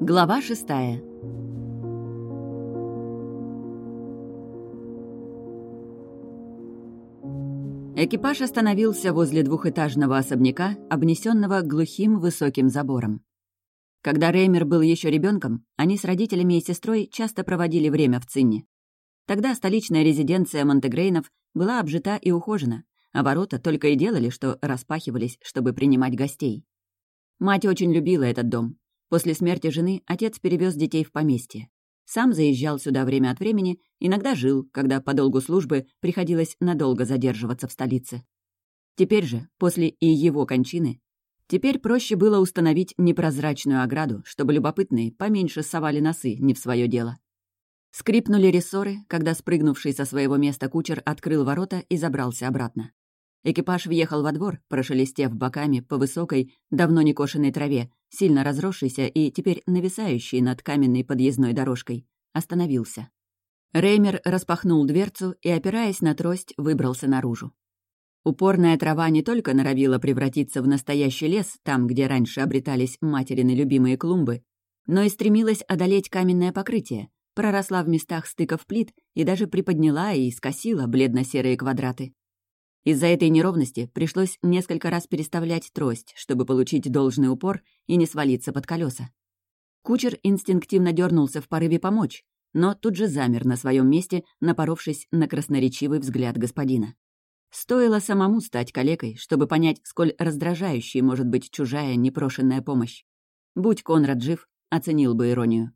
Глава шестая Экипаж остановился возле двухэтажного особняка, обнесенного глухим высоким забором. Когда Реймер был еще ребенком, они с родителями и сестрой часто проводили время в Цинне. Тогда столичная резиденция Монтегрейнов была обжита и ухожена, а ворота только и делали, что распахивались, чтобы принимать гостей. Мать очень любила этот дом. После смерти жены отец перевез детей в поместье. Сам заезжал сюда время от времени, иногда жил, когда по долгу службы приходилось надолго задерживаться в столице. Теперь же, после и его кончины, теперь проще было установить непрозрачную ограду, чтобы любопытные поменьше совали носы не в свое дело. Скрипнули рессоры, когда спрыгнувший со своего места кучер открыл ворота и забрался обратно. Экипаж въехал во двор, прошелестев боками по высокой, давно не кошенной траве, сильно разросшейся и теперь нависающей над каменной подъездной дорожкой. Остановился. Реймер распахнул дверцу и, опираясь на трость, выбрался наружу. Упорная трава не только норовила превратиться в настоящий лес, там, где раньше обретались материны любимые клумбы, но и стремилась одолеть каменное покрытие, проросла в местах стыков плит и даже приподняла и скосила бледно-серые квадраты. Из-за этой неровности пришлось несколько раз переставлять трость, чтобы получить должный упор и не свалиться под колеса. Кучер инстинктивно дернулся в порыве помочь, но тут же замер на своем месте, напоровшись на красноречивый взгляд господина. Стоило самому стать калекой, чтобы понять, сколь раздражающей может быть чужая непрошенная помощь. Будь Конрад жив, оценил бы иронию.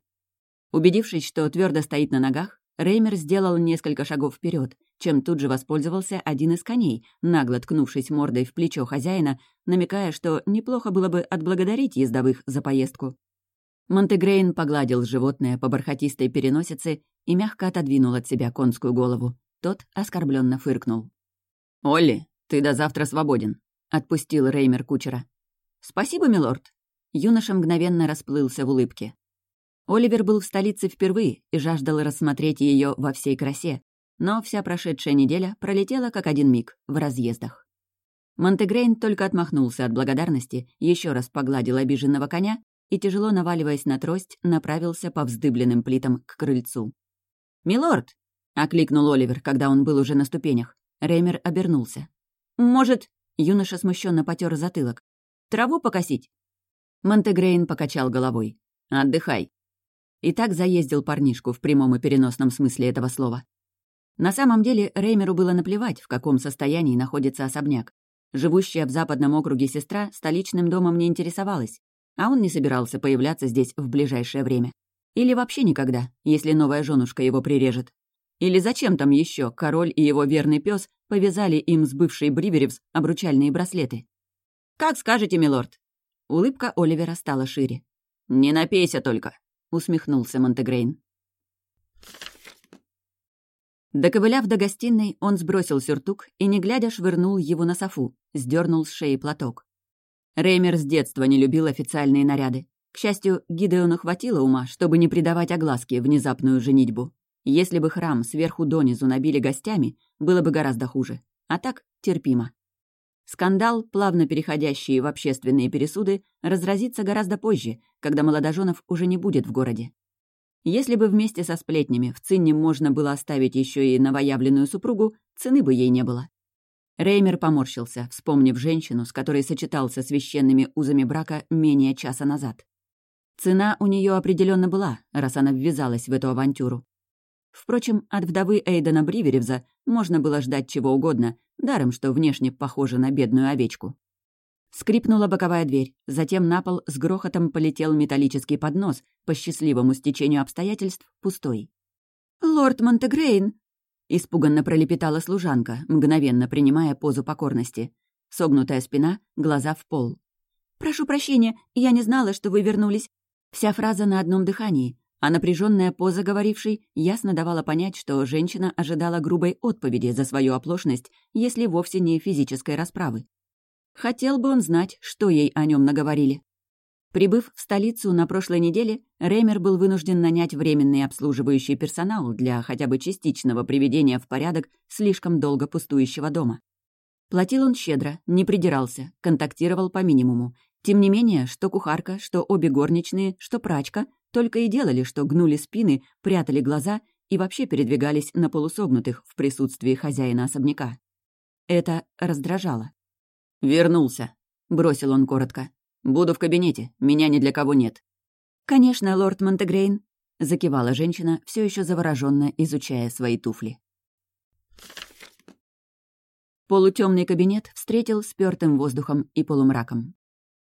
Убедившись, что твердо стоит на ногах, Реймер сделал несколько шагов вперед, чем тут же воспользовался один из коней, нагло ткнувшись мордой в плечо хозяина, намекая, что неплохо было бы отблагодарить ездовых за поездку. Монтегрейн погладил животное по бархатистой переносице и мягко отодвинул от себя конскую голову. Тот оскорбленно фыркнул. «Олли, ты до завтра свободен», — отпустил Реймер кучера. «Спасибо, милорд». Юноша мгновенно расплылся в улыбке. Оливер был в столице впервые и жаждал рассмотреть ее во всей красе, но вся прошедшая неделя пролетела как один миг в разъездах. Монтегрейн только отмахнулся от благодарности, еще раз погладил обиженного коня и, тяжело наваливаясь на трость, направился по вздыбленным плитам к крыльцу. «Милорд!» — окликнул Оливер, когда он был уже на ступенях. Реймер обернулся. «Может...» — юноша смущенно потер затылок. «Траву покосить?» Монтегрейн покачал головой. «Отдыхай. И так заездил парнишку в прямом и переносном смысле этого слова. На самом деле Реймеру было наплевать, в каком состоянии находится особняк. Живущая в западном округе сестра столичным домом не интересовалась, а он не собирался появляться здесь в ближайшее время. Или вообще никогда, если новая женушка его прирежет. Или зачем там еще король и его верный пес повязали им с бывшей Бриверевс обручальные браслеты? «Как скажете, милорд!» Улыбка Оливера стала шире. «Не напейся только!» — усмехнулся Монтегрейн. Доковыляв до гостиной, он сбросил сюртук и, не глядя, швырнул его на софу, сдернул с шеи платок. Реймер с детства не любил официальные наряды. К счастью, Гидеону хватило ума, чтобы не придавать огласке внезапную женитьбу. Если бы храм сверху донизу набили гостями, было бы гораздо хуже. А так терпимо. Скандал, плавно переходящий в общественные пересуды, разразится гораздо позже, когда молодоженов уже не будет в городе. Если бы вместе со сплетнями в Цинне можно было оставить еще и новоявленную супругу, цены бы ей не было. Реймер поморщился, вспомнив женщину, с которой сочетался священными узами брака менее часа назад. Цена у нее определенно была, раз она ввязалась в эту авантюру. Впрочем, от вдовы Эйдена Бриверевза можно было ждать чего угодно, даром что внешне похожа на бедную овечку. Скрипнула боковая дверь, затем на пол с грохотом полетел металлический поднос, по счастливому стечению обстоятельств пустой. «Лорд Монтегрейн!» — испуганно пролепетала служанка, мгновенно принимая позу покорности. Согнутая спина, глаза в пол. «Прошу прощения, я не знала, что вы вернулись». Вся фраза на одном дыхании, а напряженная поза говорившей ясно давала понять, что женщина ожидала грубой отповеди за свою оплошность, если вовсе не физической расправы. Хотел бы он знать, что ей о нем наговорили. Прибыв в столицу на прошлой неделе, Реймер был вынужден нанять временный обслуживающий персонал для хотя бы частичного приведения в порядок слишком долго пустующего дома. Платил он щедро, не придирался, контактировал по минимуму. Тем не менее, что кухарка, что обе горничные, что прачка только и делали, что гнули спины, прятали глаза и вообще передвигались на полусогнутых в присутствии хозяина особняка. Это раздражало. «Вернулся», — бросил он коротко. «Буду в кабинете, меня ни для кого нет». «Конечно, лорд Монтегрейн», — закивала женщина, все еще завороженно изучая свои туфли. Полутемный кабинет встретил спёртым воздухом и полумраком.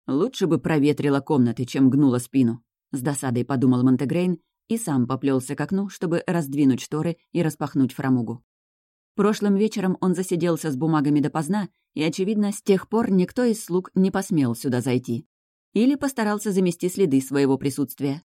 «Лучше бы проветрила комнаты, чем гнула спину», — с досадой подумал Монтегрейн и сам поплелся к окну, чтобы раздвинуть шторы и распахнуть фрамугу. Прошлым вечером он засиделся с бумагами допоздна, и, очевидно, с тех пор никто из слуг не посмел сюда зайти. Или постарался замести следы своего присутствия.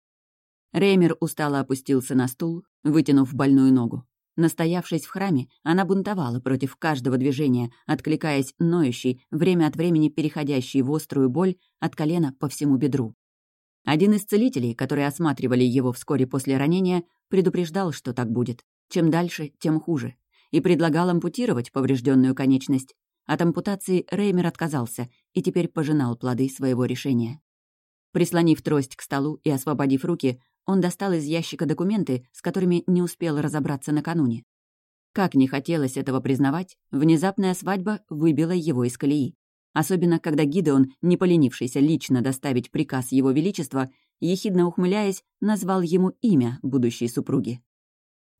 Реймер устало опустился на стул, вытянув больную ногу. Настоявшись в храме, она бунтовала против каждого движения, откликаясь ноющей, время от времени переходящей в острую боль от колена по всему бедру. Один из целителей, которые осматривали его вскоре после ранения, предупреждал, что так будет. Чем дальше, тем хуже. И предлагал ампутировать поврежденную конечность. От ампутации Реймер отказался и теперь пожинал плоды своего решения. Прислонив трость к столу и освободив руки, он достал из ящика документы, с которыми не успел разобраться накануне. Как не хотелось этого признавать, внезапная свадьба выбила его из колеи. Особенно, когда Гидеон, не поленившийся лично доставить приказ Его Величества, ехидно ухмыляясь, назвал ему имя будущей супруги.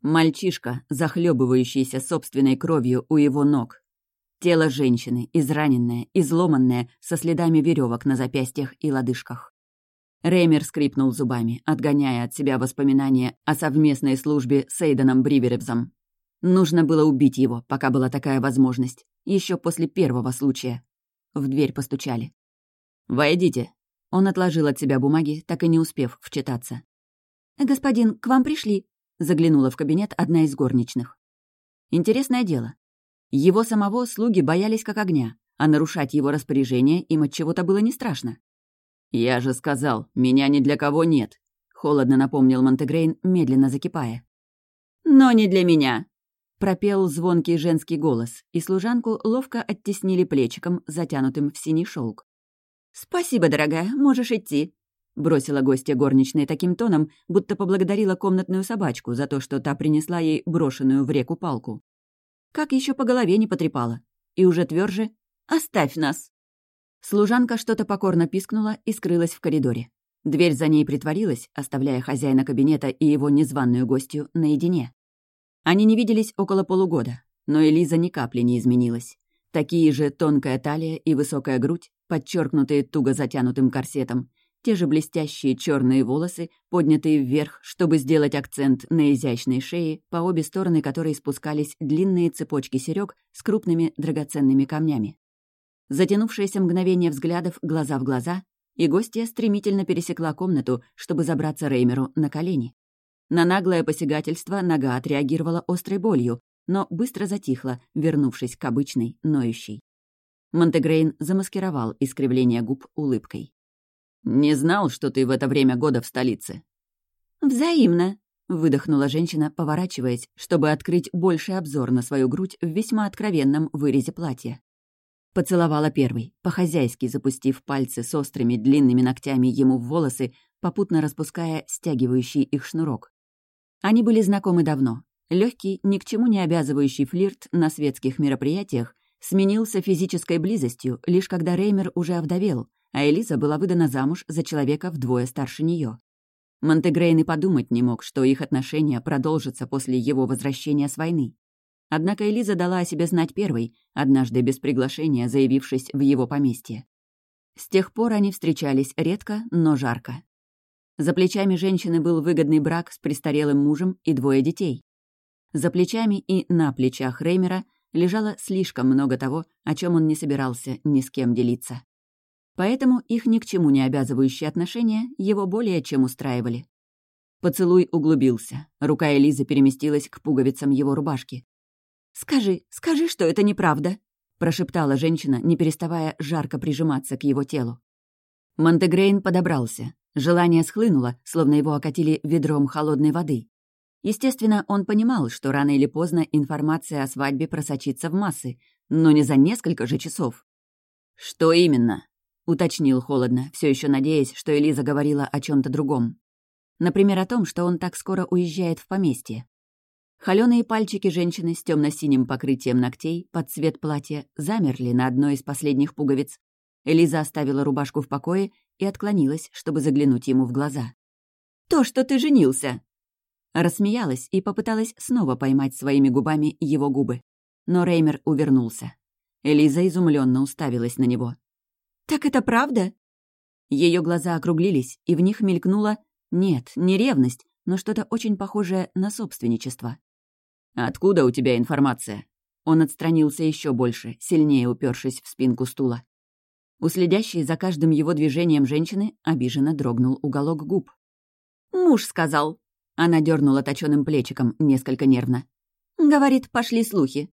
Мальчишка, захлебывающийся собственной кровью у его ног. Тело женщины, израненное, изломанное, со следами веревок на запястьях и лодыжках. Реймер скрипнул зубами, отгоняя от себя воспоминания о совместной службе с Эйденом Бриверебзом. Нужно было убить его, пока была такая возможность, еще после первого случая. В дверь постучали. «Войдите». Он отложил от себя бумаги, так и не успев вчитаться. «Господин, к вам пришли», — заглянула в кабинет одна из горничных. Интересное дело. Его самого слуги боялись как огня, а нарушать его распоряжение им от чего-то было не страшно. «Я же сказал, меня ни для кого нет», — холодно напомнил Монтегрейн, медленно закипая. «Но не для меня», — пропел звонкий женский голос, и служанку ловко оттеснили плечиком, затянутым в синий шелк. «Спасибо, дорогая, можешь идти», — бросила гостья горничной таким тоном, будто поблагодарила комнатную собачку за то, что та принесла ей брошенную в реку палку. Как еще по голове не потрепала. И уже тверже «Оставь нас!» Служанка что-то покорно пискнула и скрылась в коридоре. Дверь за ней притворилась, оставляя хозяина кабинета и его незваную гостью наедине. Они не виделись около полугода, но Элиза ни капли не изменилась. Такие же тонкая талия и высокая грудь, подчеркнутые туго затянутым корсетом, те же блестящие черные волосы, поднятые вверх, чтобы сделать акцент на изящной шее, по обе стороны которой спускались длинные цепочки серёг с крупными драгоценными камнями. Затянувшееся мгновение взглядов глаза в глаза, и гостья стремительно пересекла комнату, чтобы забраться Реймеру на колени. На наглое посягательство нога отреагировала острой болью, но быстро затихла, вернувшись к обычной, ноющей. Монтегрейн замаскировал искривление губ улыбкой. «Не знал, что ты в это время года в столице». «Взаимно», — выдохнула женщина, поворачиваясь, чтобы открыть больший обзор на свою грудь в весьма откровенном вырезе платья. Поцеловала первый, по-хозяйски запустив пальцы с острыми длинными ногтями ему в волосы, попутно распуская стягивающий их шнурок. Они были знакомы давно. Легкий, ни к чему не обязывающий флирт на светских мероприятиях сменился физической близостью, лишь когда Реймер уже овдовел, а Элиза была выдана замуж за человека вдвое старше нее. Монтегрейн и подумать не мог, что их отношения продолжатся после его возвращения с войны. Однако Элиза дала о себе знать первой, однажды без приглашения заявившись в его поместье. С тех пор они встречались редко, но жарко. За плечами женщины был выгодный брак с престарелым мужем и двое детей. За плечами и на плечах Реймера лежало слишком много того, о чем он не собирался ни с кем делиться. Поэтому их ни к чему не обязывающие отношения его более чем устраивали. Поцелуй углубился. Рука Элизы переместилась к пуговицам его рубашки. «Скажи, скажи, что это неправда», — прошептала женщина, не переставая жарко прижиматься к его телу. Монтегрейн подобрался. Желание схлынуло, словно его окатили ведром холодной воды. Естественно, он понимал, что рано или поздно информация о свадьбе просочится в массы, но не за несколько же часов. «Что именно?» — уточнил холодно, все еще надеясь, что Элиза говорила о чем то другом. Например, о том, что он так скоро уезжает в поместье. Холёные пальчики женщины с темно синим покрытием ногтей под цвет платья замерли на одной из последних пуговиц. Элиза оставила рубашку в покое и отклонилась, чтобы заглянуть ему в глаза. «То, что ты женился!» Рассмеялась и попыталась снова поймать своими губами его губы. Но Реймер увернулся. Элиза изумленно уставилась на него. «Так это правда?» Ее глаза округлились, и в них мелькнула... Нет, не ревность, но что-то очень похожее на собственничество. «Откуда у тебя информация?» Он отстранился еще больше, сильнее упершись в спинку стула. У следящей за каждым его движением женщины обиженно дрогнул уголок губ. «Муж сказал», она дернула точёным плечиком, несколько нервно. «Говорит, пошли слухи».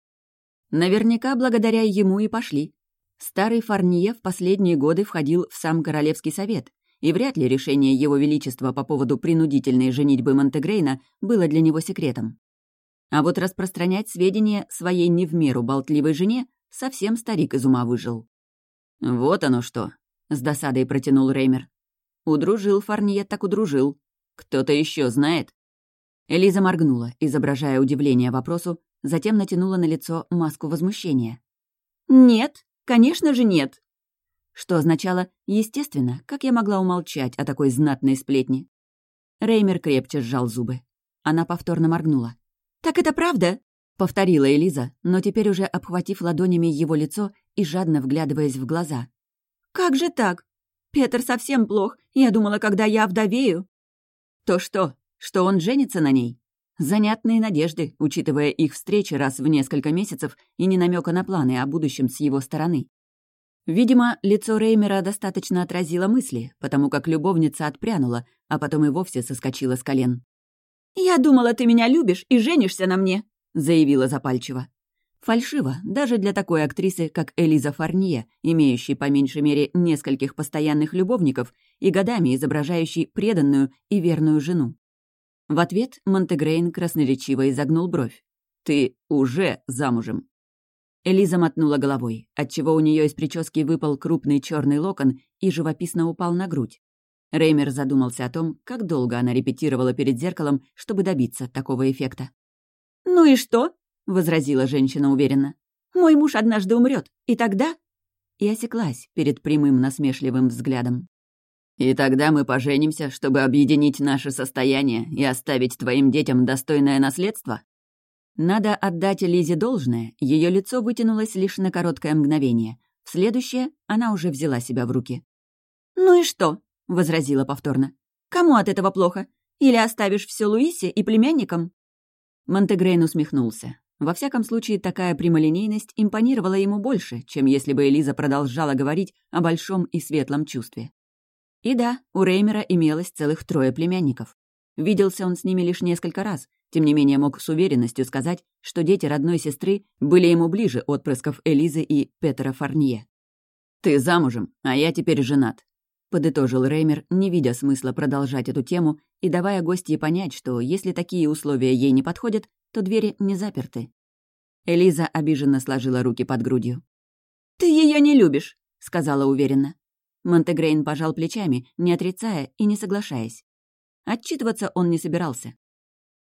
Наверняка благодаря ему и пошли. Старый Фарнье в последние годы входил в сам Королевский совет, и вряд ли решение Его Величества по поводу принудительной женитьбы Монтегрейна было для него секретом. А вот распространять сведения своей не в меру болтливой жене совсем старик из ума выжил. «Вот оно что», — с досадой протянул Реймер. «Удружил Фарнье, так удружил. «Кто-то еще знает?» Элиза моргнула, изображая удивление вопросу, затем натянула на лицо маску возмущения. «Нет, конечно же нет!» Что означало «естественно», как я могла умолчать о такой знатной сплетне. Реймер крепче сжал зубы. Она повторно моргнула. «Так это правда?» — повторила Элиза, но теперь уже обхватив ладонями его лицо и жадно вглядываясь в глаза. «Как же так? Петр совсем плох. Я думала, когда я вдовею...» То что? Что он женится на ней? Занятные надежды, учитывая их встречи раз в несколько месяцев и не намека на планы о будущем с его стороны. Видимо, лицо Реймера достаточно отразило мысли, потому как любовница отпрянула, а потом и вовсе соскочила с колен. «Я думала, ты меня любишь и женишься на мне», — заявила запальчиво. Фальшиво, даже для такой актрисы, как Элиза Фарнье, имеющей по меньшей мере нескольких постоянных любовников и годами изображающей преданную и верную жену. В ответ Монтегрейн красноречиво изогнул бровь. «Ты уже замужем». Элиза мотнула головой, отчего у нее из прически выпал крупный черный локон и живописно упал на грудь. Реймер задумался о том, как долго она репетировала перед зеркалом, чтобы добиться такого эффекта. «Ну и что?» — возразила женщина уверенно. «Мой муж однажды умрет, и тогда...» И осеклась перед прямым насмешливым взглядом. «И тогда мы поженимся, чтобы объединить наше состояние и оставить твоим детям достойное наследство?» Надо отдать Лизе должное, ее лицо вытянулось лишь на короткое мгновение. В следующее она уже взяла себя в руки. «Ну и что?» — возразила повторно. «Кому от этого плохо? Или оставишь все Луисе и племянникам?» Монтегрейн усмехнулся. Во всяком случае, такая прямолинейность импонировала ему больше, чем если бы Элиза продолжала говорить о большом и светлом чувстве. И да, у Реймера имелось целых трое племянников. Виделся он с ними лишь несколько раз, тем не менее мог с уверенностью сказать, что дети родной сестры были ему ближе отпрысков Элизы и Петера Фарнье. «Ты замужем, а я теперь женат», — подытожил Реймер, не видя смысла продолжать эту тему и давая гостье понять, что если такие условия ей не подходят, то двери не заперты. Элиза обиженно сложила руки под грудью. «Ты ее не любишь», — сказала уверенно. Монтегрейн пожал плечами, не отрицая и не соглашаясь. Отчитываться он не собирался.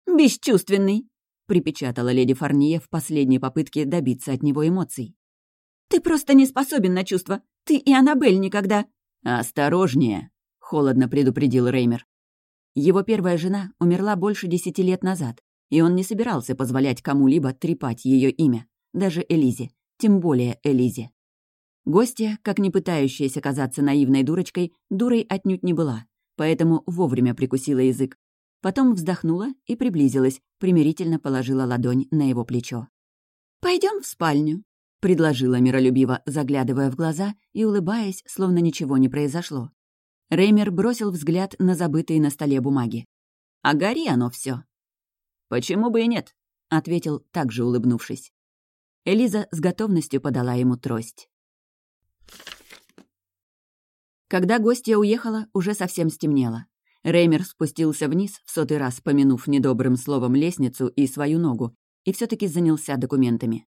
«Бесчувственный», — припечатала леди Фарнье в последней попытке добиться от него эмоций. «Ты просто не способен на чувства. Ты и Аннабель никогда...» «Осторожнее», — холодно предупредил Реймер. Его первая жена умерла больше десяти лет назад, и он не собирался позволять кому-либо трепать ее имя, даже Элизе, тем более Элизе. Гостья, как не пытающаяся казаться наивной дурочкой, дурой отнюдь не была, поэтому вовремя прикусила язык. Потом вздохнула и приблизилась, примирительно положила ладонь на его плечо. Пойдем в спальню», — предложила миролюбиво, заглядывая в глаза и улыбаясь, словно ничего не произошло. Реймер бросил взгляд на забытые на столе бумаги. «А гори оно все. «Почему бы и нет?» — ответил, также улыбнувшись. Элиза с готовностью подала ему трость. Когда гостья уехала, уже совсем стемнело. Реймер спустился вниз, в сотый раз помянув недобрым словом лестницу и свою ногу, и все таки занялся документами.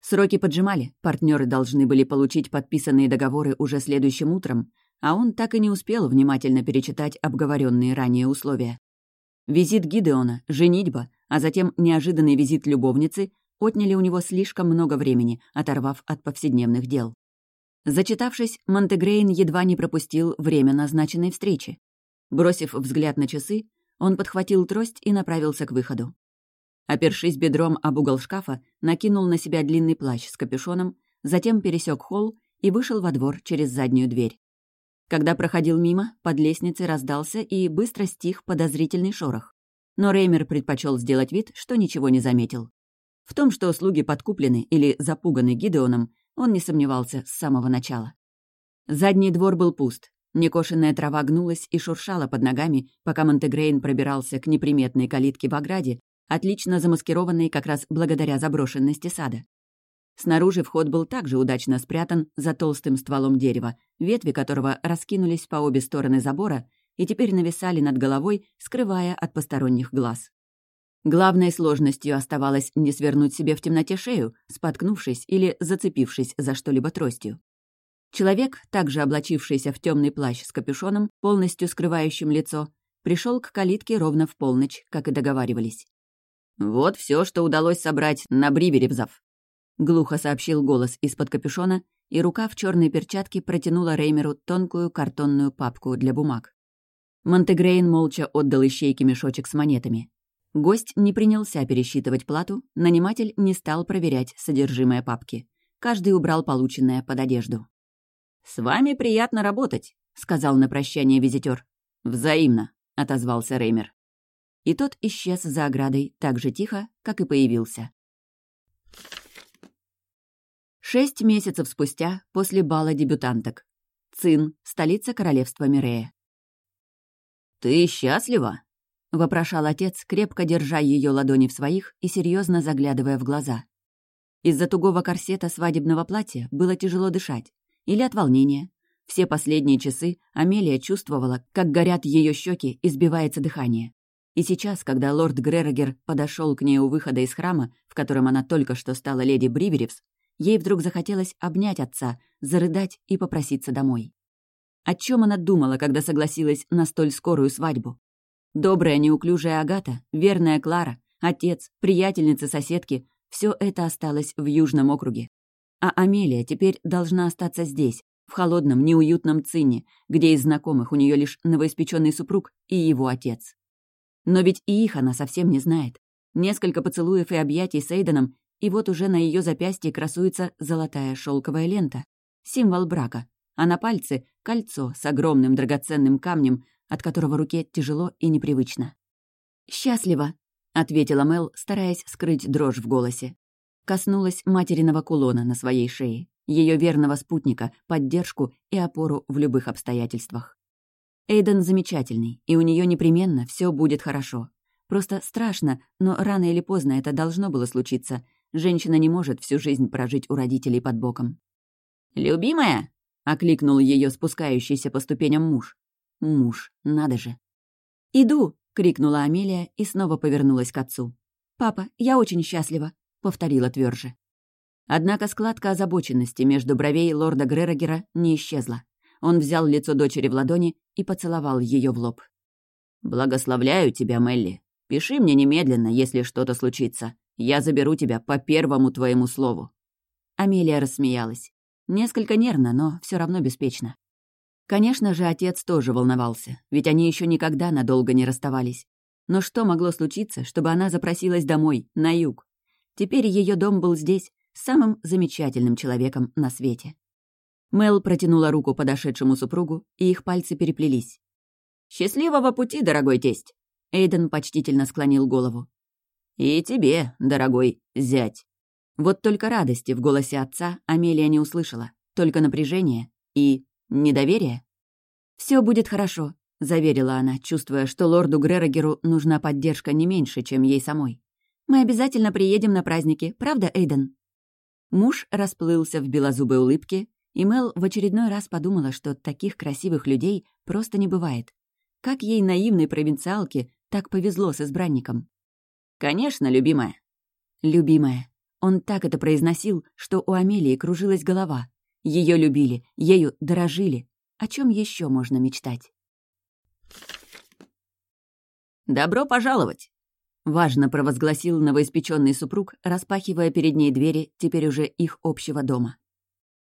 Сроки поджимали, партнеры должны были получить подписанные договоры уже следующим утром, а он так и не успел внимательно перечитать обговоренные ранее условия. Визит Гидеона, женитьба, а затем неожиданный визит любовницы отняли у него слишком много времени, оторвав от повседневных дел. Зачитавшись, Монтегрейн едва не пропустил время назначенной встречи. Бросив взгляд на часы, он подхватил трость и направился к выходу. Опершись бедром об угол шкафа, накинул на себя длинный плащ с капюшоном, затем пересек холл и вышел во двор через заднюю дверь. Когда проходил мимо, под лестницей раздался и быстро стих подозрительный шорох. Но Реймер предпочел сделать вид, что ничего не заметил. В том, что слуги подкуплены или запуганы Гидеоном, он не сомневался с самого начала. Задний двор был пуст. Некошенная трава гнулась и шуршала под ногами, пока Монтегрейн пробирался к неприметной калитке в ограде, отлично замаскированной как раз благодаря заброшенности сада. Снаружи вход был также удачно спрятан за толстым стволом дерева, ветви которого раскинулись по обе стороны забора и теперь нависали над головой, скрывая от посторонних глаз. Главной сложностью оставалось не свернуть себе в темноте шею, споткнувшись или зацепившись за что-либо тростью. Человек, также облачившийся в темный плащ с капюшоном, полностью скрывающим лицо, пришел к калитке ровно в полночь, как и договаривались. «Вот все, что удалось собрать на Бриверевзов», — глухо сообщил голос из-под капюшона, и рука в черной перчатке протянула Реймеру тонкую картонную папку для бумаг. Монтегрейн молча отдал ищейке мешочек с монетами. Гость не принялся пересчитывать плату, наниматель не стал проверять содержимое папки. Каждый убрал полученное под одежду. «С вами приятно работать», — сказал на прощание визитер. «Взаимно», — отозвался Реймер. И тот исчез за оградой так же тихо, как и появился. Шесть месяцев спустя, после бала дебютанток. Цин, столица королевства Мирея. «Ты счастлива?» — вопрошал отец, крепко держа ее ладони в своих и серьезно заглядывая в глаза. Из-за тугого корсета свадебного платья было тяжело дышать. Или от волнения. Все последние часы Амелия чувствовала, как горят ее щеки и сбивается дыхание. И сейчас, когда лорд Грерогер подошел к ней у выхода из храма, в котором она только что стала леди Бриверевс, Ей вдруг захотелось обнять отца, зарыдать и попроситься домой. О чем она думала, когда согласилась на столь скорую свадьбу? Добрая, неуклюжая Агата, верная Клара, отец, приятельницы, соседки — все это осталось в Южном округе. А Амелия теперь должна остаться здесь, в холодном, неуютном цине, где из знакомых у нее лишь новоиспеченный супруг и его отец. Но ведь и их она совсем не знает. Несколько поцелуев и объятий с Эйденом, и вот уже на ее запястье красуется золотая шелковая лента, символ брака, а на пальце — кольцо с огромным драгоценным камнем, от которого руке тяжело и непривычно. «Счастливо», — ответила Мел, стараясь скрыть дрожь в голосе. Коснулась материного кулона на своей шее, ее верного спутника, поддержку и опору в любых обстоятельствах. Эйден замечательный, и у нее непременно все будет хорошо. Просто страшно, но рано или поздно это должно было случиться — Женщина не может всю жизнь прожить у родителей под боком. «Любимая!» — окликнул ее спускающийся по ступеням муж. Муж, надо же. «Иду!» — крикнула Амелия и снова повернулась к отцу. «Папа, я очень счастлива!» — повторила тверже. Однако складка озабоченности между бровей лорда Грерогера не исчезла. Он взял лицо дочери в ладони и поцеловал ее в лоб. «Благословляю тебя, Мелли. Пиши мне немедленно, если что-то случится. Я заберу тебя по первому твоему слову». Амелия рассмеялась. Несколько нервно, но все равно беспечно. Конечно же, отец тоже волновался, ведь они еще никогда надолго не расставались. Но что могло случиться, чтобы она запросилась домой, на юг? Теперь ее дом был здесь, самым замечательным человеком на свете. Мел протянула руку подошедшему супругу, и их пальцы переплелись. «Счастливого пути, дорогой тесть!» Эйден почтительно склонил голову. «И тебе, дорогой зять». Вот только радости в голосе отца Амелия не услышала, только напряжение и недоверие. Все будет хорошо», — заверила она, чувствуя, что лорду Грерогеру нужна поддержка не меньше, чем ей самой. «Мы обязательно приедем на праздники, правда, Эйден?» Муж расплылся в белозубой улыбке, и Мел в очередной раз подумала, что таких красивых людей просто не бывает. Как ей, наивной провинциалке, так повезло с избранником. «Конечно, любимая». «Любимая». Он так это произносил, что у Амелии кружилась голова. Ее любили, ею дорожили. О чем еще можно мечтать? «Добро пожаловать!» — важно провозгласил новоиспеченный супруг, распахивая перед ней двери теперь уже их общего дома.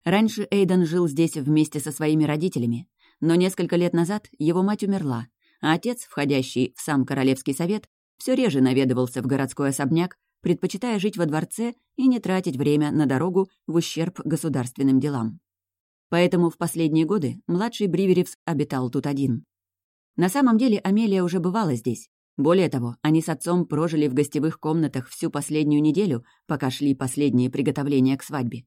Раньше Эйден жил здесь вместе со своими родителями, но несколько лет назад его мать умерла, а отец, входящий в сам Королевский совет, все реже наведывался в городской особняк, предпочитая жить во дворце и не тратить время на дорогу в ущерб государственным делам. Поэтому в последние годы младший Бриверевс обитал тут один. На самом деле Амелия уже бывала здесь. Более того, они с отцом прожили в гостевых комнатах всю последнюю неделю, пока шли последние приготовления к свадьбе.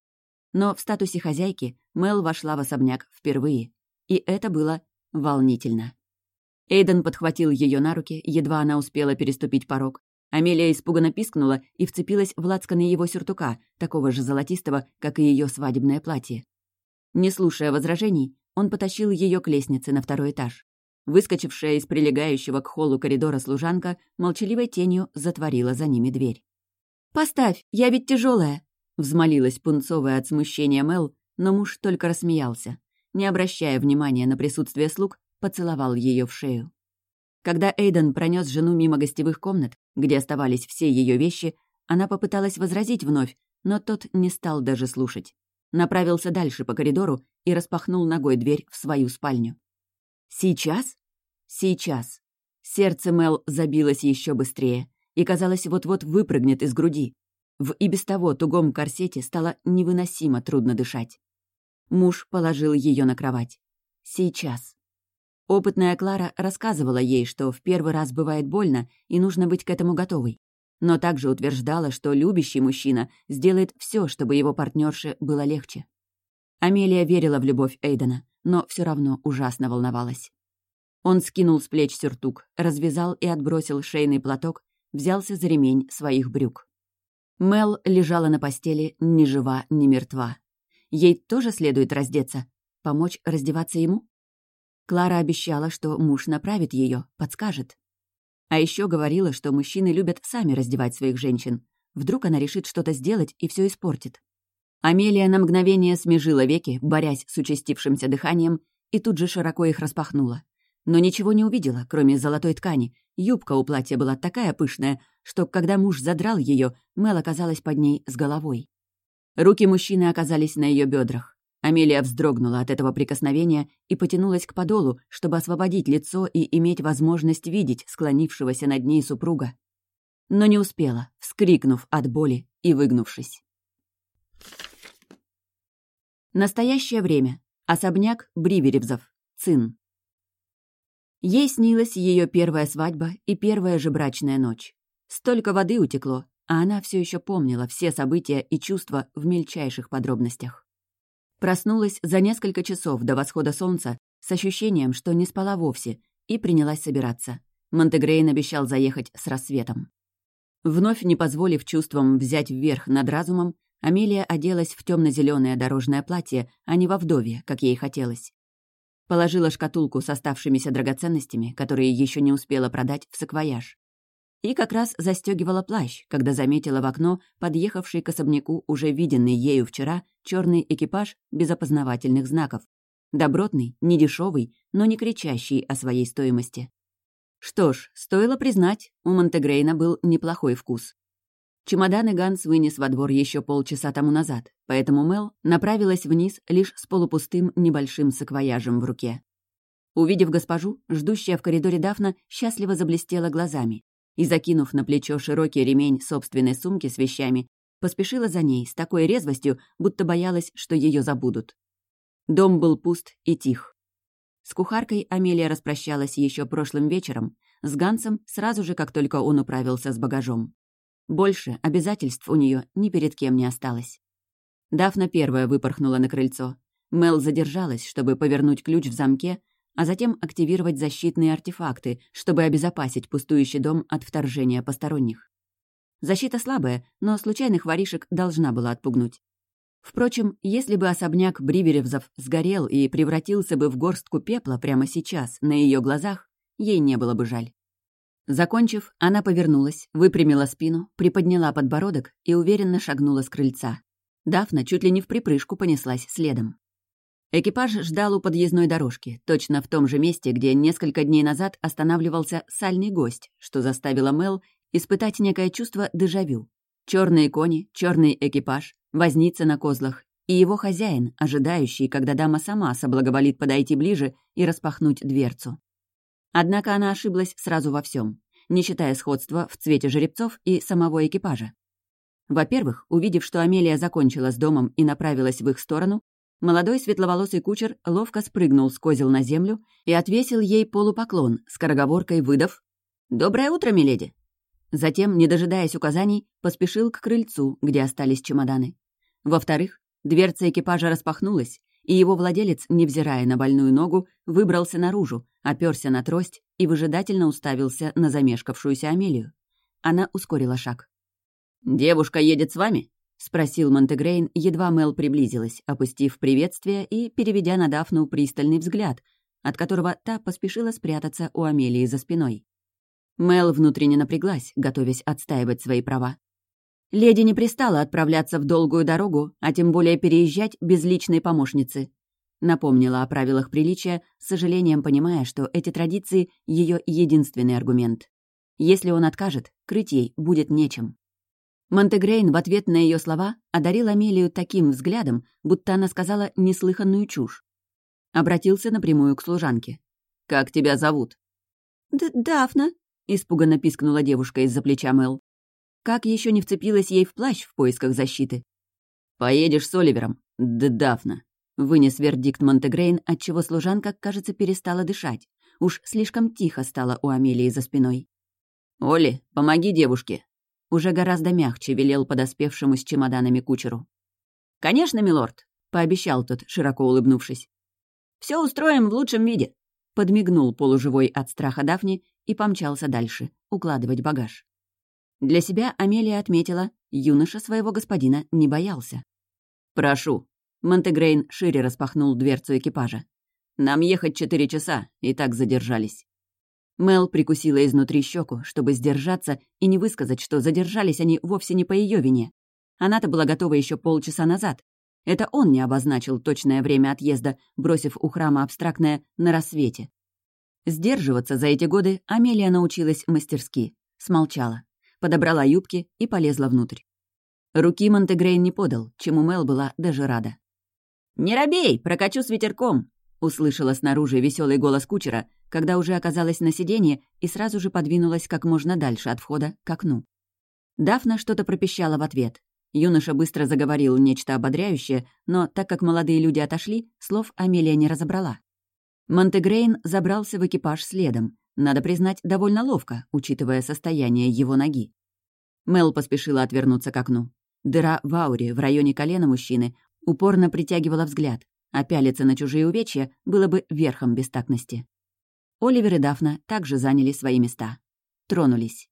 Но в статусе хозяйки Мел вошла в особняк впервые. И это было волнительно. Эйден подхватил ее на руки, едва она успела переступить порог. Амелия испуганно пискнула и вцепилась в лацканы его сюртука, такого же золотистого, как и ее свадебное платье. Не слушая возражений, он потащил ее к лестнице на второй этаж. Выскочившая из прилегающего к холлу коридора служанка молчаливой тенью затворила за ними дверь. «Поставь, я ведь тяжелая, Взмолилась пунцовая от смущения Мел, но муж только рассмеялся. Не обращая внимания на присутствие слуг, поцеловал ее в шею. Когда Эйден пронес жену мимо гостевых комнат, где оставались все ее вещи, она попыталась возразить вновь, но тот не стал даже слушать. Направился дальше по коридору и распахнул ногой дверь в свою спальню. «Сейчас?» «Сейчас». Сердце Мел забилось еще быстрее и, казалось, вот-вот выпрыгнет из груди. В и без того тугом корсете стало невыносимо трудно дышать. Муж положил ее на кровать. Сейчас. Опытная Клара рассказывала ей, что в первый раз бывает больно и нужно быть к этому готовой. Но также утверждала, что любящий мужчина сделает все, чтобы его партнерше было легче. Амелия верила в любовь Эйдена, но все равно ужасно волновалась. Он скинул с плеч сюртук, развязал и отбросил шейный платок, взялся за ремень своих брюк. Мел лежала на постели, ни жива, ни мертва. Ей тоже следует раздеться? Помочь раздеваться ему? Клара обещала, что муж направит ее, подскажет. А еще говорила, что мужчины любят сами раздевать своих женщин. Вдруг она решит что-то сделать и все испортит. Амелия на мгновение смежила веки, борясь с участившимся дыханием, и тут же широко их распахнула но ничего не увидела, кроме золотой ткани. Юбка у платья была такая пышная, что, когда муж задрал ее, Мел оказалась под ней с головой. Руки мужчины оказались на ее бедрах. Амелия вздрогнула от этого прикосновения и потянулась к подолу, чтобы освободить лицо и иметь возможность видеть склонившегося над ней супруга. Но не успела, вскрикнув от боли и выгнувшись. Настоящее время. Особняк Бриверевзов. Цин. Ей снилась ее первая свадьба и первая же брачная ночь. Столько воды утекло, а она все еще помнила все события и чувства в мельчайших подробностях. Проснулась за несколько часов до восхода солнца с ощущением, что не спала вовсе, и принялась собираться. Монтегрейн обещал заехать с рассветом. Вновь не позволив чувствам взять вверх над разумом, Амелия оделась в темно зеленое дорожное платье, а не во вдовье, как ей хотелось. Положила шкатулку с оставшимися драгоценностями, которые еще не успела продать, в саквояж. И как раз застегивала плащ, когда заметила в окно подъехавший к особняку уже виденный ею вчера черный экипаж без опознавательных знаков. Добротный, недешевый, но не кричащий о своей стоимости. Что ж, стоило признать, у Монтегрейна был неплохой вкус. Чемоданы Ганс вынес во двор еще полчаса тому назад, поэтому Мел направилась вниз лишь с полупустым небольшим саквояжем в руке. Увидев госпожу, ждущая в коридоре Дафна счастливо заблестела глазами и, закинув на плечо широкий ремень собственной сумки с вещами, поспешила за ней с такой резвостью, будто боялась, что ее забудут. Дом был пуст и тих. С кухаркой Амелия распрощалась еще прошлым вечером, с Гансом сразу же, как только он управился с багажом. Больше обязательств у нее ни перед кем не осталось. Дафна первая выпорхнула на крыльцо. Мел задержалась, чтобы повернуть ключ в замке, а затем активировать защитные артефакты, чтобы обезопасить пустующий дом от вторжения посторонних. Защита слабая, но случайных воришек должна была отпугнуть. Впрочем, если бы особняк Бриверевзов сгорел и превратился бы в горстку пепла прямо сейчас, на ее глазах, ей не было бы жаль. Закончив, она повернулась, выпрямила спину, приподняла подбородок и уверенно шагнула с крыльца. Дафна чуть ли не в припрыжку понеслась следом. Экипаж ждал у подъездной дорожки, точно в том же месте, где несколько дней назад останавливался сальный гость, что заставило Мел испытать некое чувство дежавю. Черные кони, черный экипаж, возница на козлах и его хозяин, ожидающий, когда дама сама соблаговолит подойти ближе и распахнуть дверцу. Однако она ошиблась сразу во всем, не считая сходства в цвете жеребцов и самого экипажа. Во-первых, увидев, что Амелия закончила с домом и направилась в их сторону, молодой светловолосый кучер ловко спрыгнул с козел на землю и отвесил ей полупоклон, скороговоркой выдав «Доброе утро, миледи!». Затем, не дожидаясь указаний, поспешил к крыльцу, где остались чемоданы. Во-вторых, дверца экипажа распахнулась, и его владелец, невзирая на больную ногу, выбрался наружу, оперся на трость и выжидательно уставился на замешкавшуюся Амелию. Она ускорила шаг. «Девушка едет с вами?» — спросил Монтегрейн, едва Мел приблизилась, опустив приветствие и переведя на Дафну пристальный взгляд, от которого та поспешила спрятаться у Амелии за спиной. Мел внутренне напряглась, готовясь отстаивать свои права. Леди не пристала отправляться в долгую дорогу, а тем более переезжать без личной помощницы. Напомнила о правилах приличия, с сожалением понимая, что эти традиции — ее единственный аргумент. Если он откажет, крыть ей будет нечем. Монтегрейн в ответ на ее слова одарил Амелию таким взглядом, будто она сказала неслыханную чушь. Обратился напрямую к служанке. «Как тебя зовут?» Д «Дафна», — испуганно пискнула девушка из-за плеча Мэл. Как еще не вцепилась ей в плащ в поисках защиты? «Поедешь с Оливером, да Дафна», — вынес вердикт Монтегрейн, отчего служанка, кажется, перестала дышать. Уж слишком тихо стало у Амелии за спиной. «Оли, помоги девушке!» Уже гораздо мягче велел подоспевшему с чемоданами кучеру. «Конечно, милорд», — пообещал тот, широко улыбнувшись. «Все устроим в лучшем виде», — подмигнул полуживой от страха Дафни и помчался дальше, укладывать багаж. Для себя Амелия отметила, юноша своего господина не боялся. «Прошу». Монтегрейн шире распахнул дверцу экипажа. «Нам ехать четыре часа, и так задержались». Мел прикусила изнутри щеку, чтобы сдержаться и не высказать, что задержались они вовсе не по ее вине. Она-то была готова еще полчаса назад. Это он не обозначил точное время отъезда, бросив у храма абстрактное «на рассвете». Сдерживаться за эти годы Амелия научилась мастерски. Смолчала подобрала юбки и полезла внутрь. Руки Монтегрейн не подал, чему Мел была даже рада. «Не робей, прокачу с ветерком!» — услышала снаружи веселый голос кучера, когда уже оказалась на сиденье и сразу же подвинулась как можно дальше от входа к окну. Дафна что-то пропищала в ответ. Юноша быстро заговорил нечто ободряющее, но так как молодые люди отошли, слов Амелия не разобрала. Монтегрейн забрался в экипаж следом, надо признать, довольно ловко, учитывая состояние его ноги. Мел поспешила отвернуться к окну. Дыра в ауре в районе колена мужчины упорно притягивала взгляд, а пялиться на чужие увечья было бы верхом бестактности. Оливер и Дафна также заняли свои места. Тронулись.